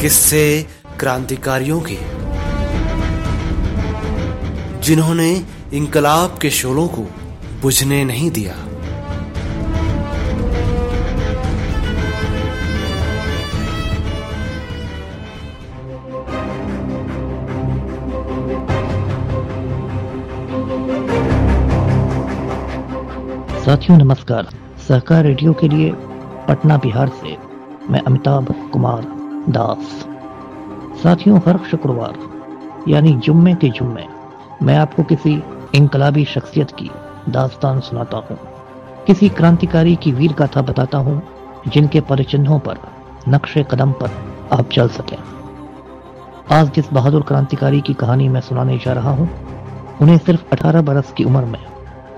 किस्से क्रांतिकारियों के। जिन्होंने इंकलाब के शोलों को बुझने नहीं दिया। साथियों, नमस्कार। सहकार रेडियो के लिए पटना बिहार से मैं अमिताभ कुमार। दास। साथियों, हर शुक्रवार, यानी जुम्मे के जुम्मे, मैं आपको किसी इनकलाबी शख्सियत की दास्तान सुनाता हूँ। किसी क्रांतिकारी की वीर गाथा बताता हूँ, जिनके परिचिन्हों पर, नक्शे कदम पर आप चल सकें। आज जिस बहादुर क्रांतिकारी की कहानी मैं सुनाने जा रहा हूँ, उन्हें सिर्फ़ 18 बरस की उम्र में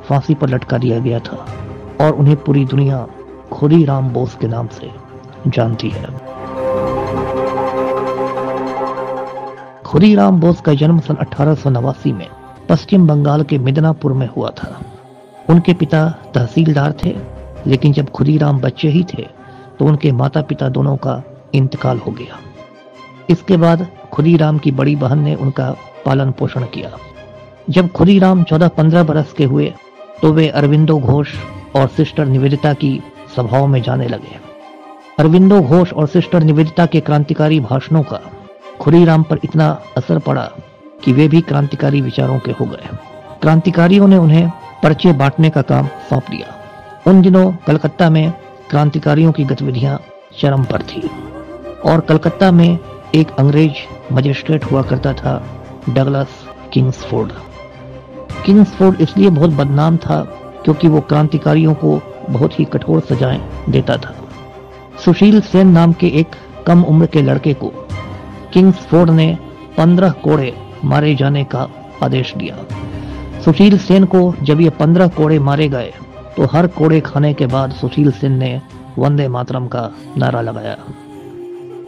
फांसी पर लटका दिया गया था, और उन्हें पूरी दुनिया खुदी राम बोस के नाम से जानती है। खुदी राम बोस का जन्म सन अठारह सौ नवासी में पश्चिम बंगाल के मिदनापुर में हुआ था। उनके पिता तहसीलदार थे, लेकिन जब खुदीराम बच्चे ही थे तो उनके माता पिता दोनों का इंतकाल हो गया। इसके बाद खुदीराम की बड़ी बहन ने उनका पालन पोषण किया। जब खुदीराम चौदह पंद्रह बरस के हुए तो वे अरविंदो घोष और सिस्टर निवेदिता की सभाओं में जाने लगे। अरविंदो घोष और सिस्टर निवेदिता के क्रांतिकारी भाषणों का खुरीराम पर इतना असर पड़ा कि वे भी क्रांतिकारी विचारों के हो गए। क्रांतिकारियों ने उन्हें पर्चे बांटने का काम सौंप दिया। उन दिनों कलकत्ता में क्रांतिकारियों की गतिविधियाँ चरम पर थी और कलकत्ता में एक अंग्रेज़ मजिस्ट्रेट हुआ करता था, डगलस किंग्सफोर्ड। किंग्सफोर्ड इसलिए बहुत बदनाम था क्योंकि वो क्रांतिकारियों को बहुत ही कठोर सजाएँ देता था। सुशील सेन नाम के एक कम उम्र के लड़के को किंग्सफोर्ड ने पंद्रह कोड़े मारे जाने का आदेश दिया। सुशील सेन को जब ये पंद्रह कोड़े मारे गए तो हर कोड़े खाने के बाद सुशील सेन ने वंदे मातरम का नारा लगाया।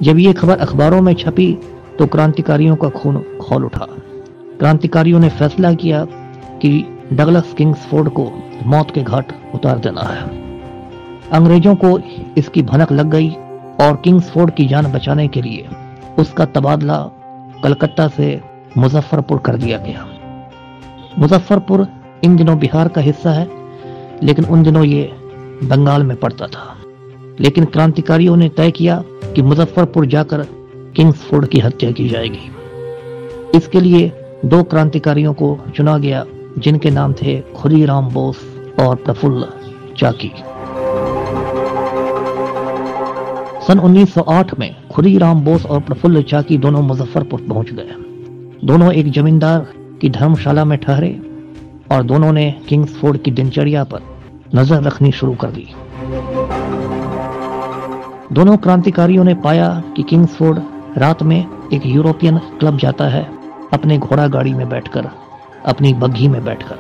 जब ये खबर अखबारों में छपी तो क्रांतिकारियों का खून खोल उठा। क्रांतिकारियों ने फैसला किया कि डगलस किंग्सफोर्ड को मौत के घाट उतार देना है। अंग्रेज़ों को इसकी भनक लग गई और किंग्सफोर्ड की जान बचाने के लिए उसका तबादला कलकत्ता से मुजफ्फरपुर कर दिया गया। मुजफ्फरपुर इन दिनों बिहार का हिस्सा है, लेकिन उन दिनों ये बंगाल में पड़ता था। लेकिन क्रांतिकारियों ने तय किया कि मुजफ्फरपुर जाकर किंग्सफोर्ड की हत्या की जाएगी। इसके लिए दो क्रांतिकारियों को चुना गया, जिनके नाम थे खुदीराम बोस और प्रफुल्ल चाकी। सन 1908 में खुदीराम बोस और प्रफुल्ल चाकी दोनों मुजफ्फरपुर पहुँच गए। दोनों एक जमींदार की धर्मशाला में ठहरे और दोनों ने किंग्सफोर्ड की दिनचर्या पर नज़र रखनी शुरू कर दी। दोनों क्रांतिकारियों ने पाया कि किंग्सफोर्ड रात में एक यूरोपियन क्लब जाता है, अपने घोड़ा गाड़ी में बैठकर, अपनी बग्घी में बैठकर।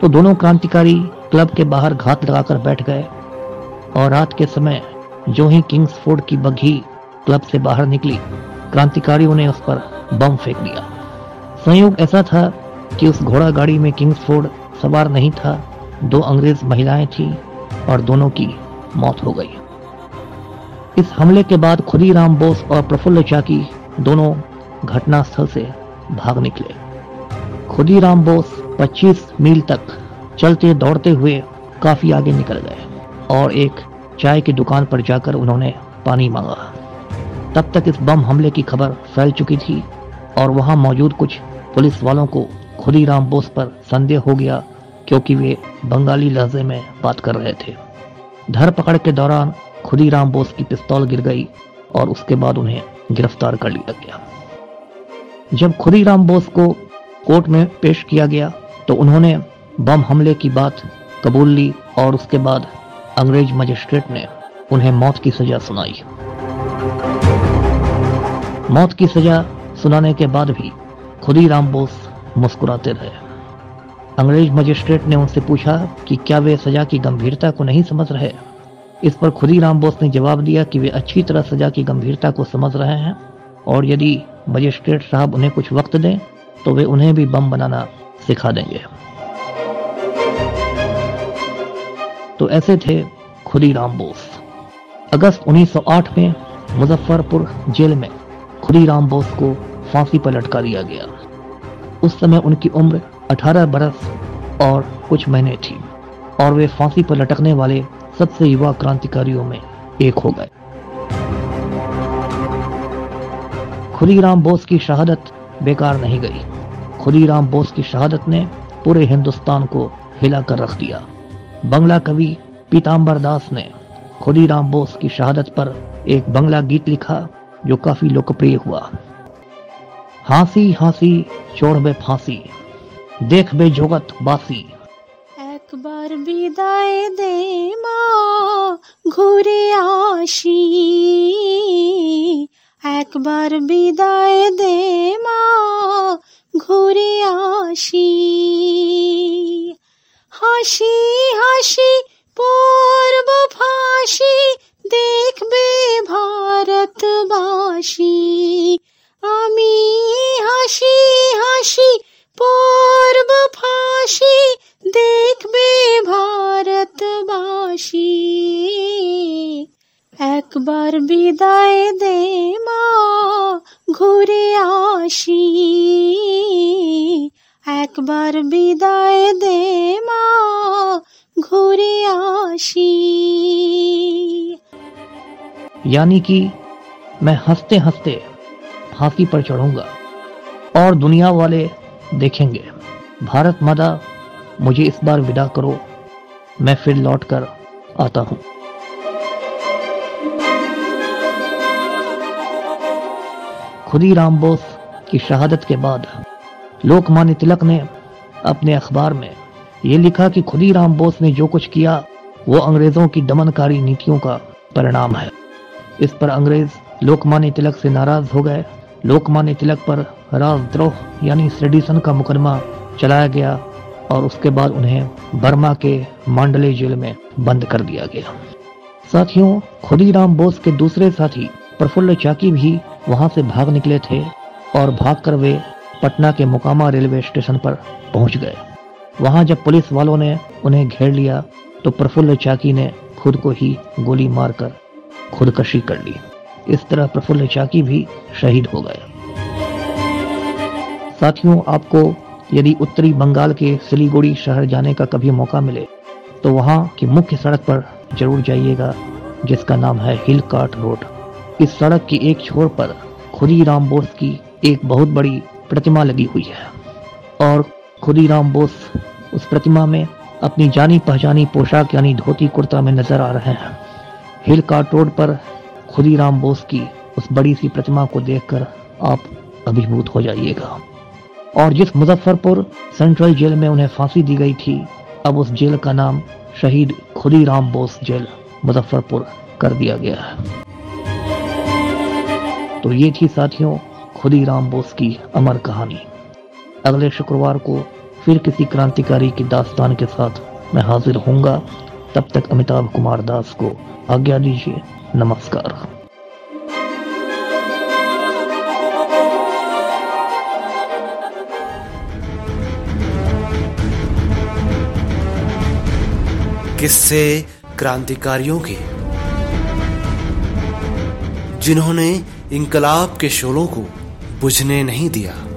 तो दोनों क्रांतिकारी क्लब के बाहर घात लगाकर बैठ गए और रात के समय जो ही किंग्सफोर्ड की बग्घी क्लब से बाहर निकली क्रांतिकारियों ने उस पर बम फेंक दिया। संयोग ऐसा था कि उस घोड़ा गाड़ी में किंग्सफोर्ड सवार नहीं था, दो अंग्रेज़ महिलाएँ थी और दोनों की मौत हो गई। इस हमले के बाद खुदी राम बोस और प्रफुल्ल चाकी दोनों घटनास्थल से भाग निकले। खुदी राम बोस 25 मील तक चलते दौड़ते हुए काफ़ी आगे निकल गए और एक चाय की दुकान पर जाकर उन्होंने पानी मांगा। तब तक इस बम हमले की खबर फैल चुकी थी और वहाँ मौजूद कुछ पुलिस वालों को खुदी राम बोस पर संदेह हो गया क्योंकि वे बंगाली लहजे में बात कर रहे थे। धर पकड़ के दौरान खुदी राम बोस की पिस्तौल गिर गई और उसके बाद उन्हें गिरफ़्तार कर लिया गया। जब खुदी राम बोस को कोर्ट में पेश किया गया तो उन्होंने बम हमले की बात कबूल ली और उसके बाद अंग्रेज़ मजिस्ट्रेट ने उन्हें मौत की सजा सुनाई। मौत की सजा सुनाने के बाद भी खुदी राम बोस मुस्कुराते रहे। अंग्रेज़ मजिस्ट्रेट ने उनसे पूछा कि क्या वे सजा की गंभीरता को नहीं समझ रहे? इस पर खुदी राम बोस ने जवाब दिया कि वे अच्छी तरह सजा की गंभीरता को समझ रहे हैं और यदि मजिस्ट्रेट साहब उन्हें कुछ वक्त दें तो वे उन्हें भी बम बनाना सिखा देंगे। तो ऐसे थे खुदी राम बोस। अगस्त 1908 में मुजफ्फरपुर जेल में खुदीराम बोस को फांसी पर लटका दिया गया। उस समय उनकी उम्र 18 बरस और कुछ महीने थी और वे फांसी पर लटकने वाले सबसे युवा क्रांतिकारियों में एक हो गए। खुदीराम बोस की शहादत बेकार नहीं गई। खुदीराम बोस की शहादत ने पूरे हिंदुस्तान को हिलाकर रख दिया। बंगला कवि पीताम्बर दास ने खुदीराम बोस की शहादत पर एक बंगला गीत लिखा, जो काफ़ी लोकप्रिय हुआ। हाँसी हाँसी छोड़ बे फांसी, देख बे जोगत बासी। एक बार विदाई दे माँ, घुरे आशी। एक बार विदाई दे माँ, घुरे आशी। হাসি হাসি পর্ব ফাঁসি দেখবে ভারতবাসী আমি হাসি হাসি পর্ব ফাঁসি দেখবে ভারতবাসী একবার বিদায় দে মা ঘুরে আসি একবার বিদায় দে মা ঘুরে আসি यानी कि मैं हँसते हँसते फांसी पर चढ़ूँगा और दुनिया वाले देखेंगे। भारत माता, मुझे इस बार विदा करो। मैं फिर लौट कर आता हूँ। खुदी राम बोस की शहादत के बाद लोकमान्य तिलक ने अपने अखबार में ये लिखा कि खुदी राम बोस ने जो कुछ किया वो अंग्रेज़ों की दमनकारी नीतियों का परिणाम है। इस पर अंग्रेज़ लोकमान्य तिलक से नाराज़ हो गए। लोकमान्य तिलक पर राजद्रोह यानी सेडिशन का मुकदमा चलाया गया और उसके बाद उन्हें बर्मा के मांडले जेल में बंद कर दिया गया। साथियों खुदीराम बोस के दूसरे साथी प्रफुल्ल चाकी भी वहाँ से भाग निकले थे और भागकर वे पटना के मुकामा रेलवे स्टेशन पर पहुँच गए। वहाँ जब पुलिस वालों ने उन्हें घेर लिया तो प्रफुल्ल चाकी ने खुद को ही गोली मारकर खुदकशी कर ली। इस तरह प्रफुल्ल चाकी भी शहीद हो गए साथियों, आपको यदि उत्तरी बंगाल के सिलीगुड़ी शहर जाने का कभी मौका मिले तो वहाँ की मुख्य सड़क पर ज़रूर जाइएगा, जिसका नाम है हिल कार्ट रोड। इस सड़क की एक छोर पर खुदी राम बोस की एक बहुत बड़ी प्रतिमा लगी हुई है। और खुदी राम बोस उस प्रतिमा में अपनी जानी पहचानी पोशाक यानी धोती कुर्ता में नज़र आ रहे हैं। हिल कार्ट रोड पर खुदी राम बोस की उस बड़ी सी प्रतिमा को देखकर आप अभिभूत हो जाइएगा। और जिस मुजफ्फरपुर सेंट्रल जेल में उन्हें फांसी दी गई थी, अब उस जेल का नाम शहीद खुदी राम बोस जेल, मुजफ्फरपुर कर दिया गया है। तो ये थी साथियों खुदी राम बोस की अमर कहानी। अगले शुक्रवार को फिर किसी क्रांतिकारी की दास्तान के साथ मैं हाजिर होऊँगा। तब तक अमिताभ कुमार दास को आज्ञा दीजिए। नमस्कार। किस्से क्रांतिकारियों के। जिन्होंने इंकलाब के शोलों को बुझने नहीं दिया।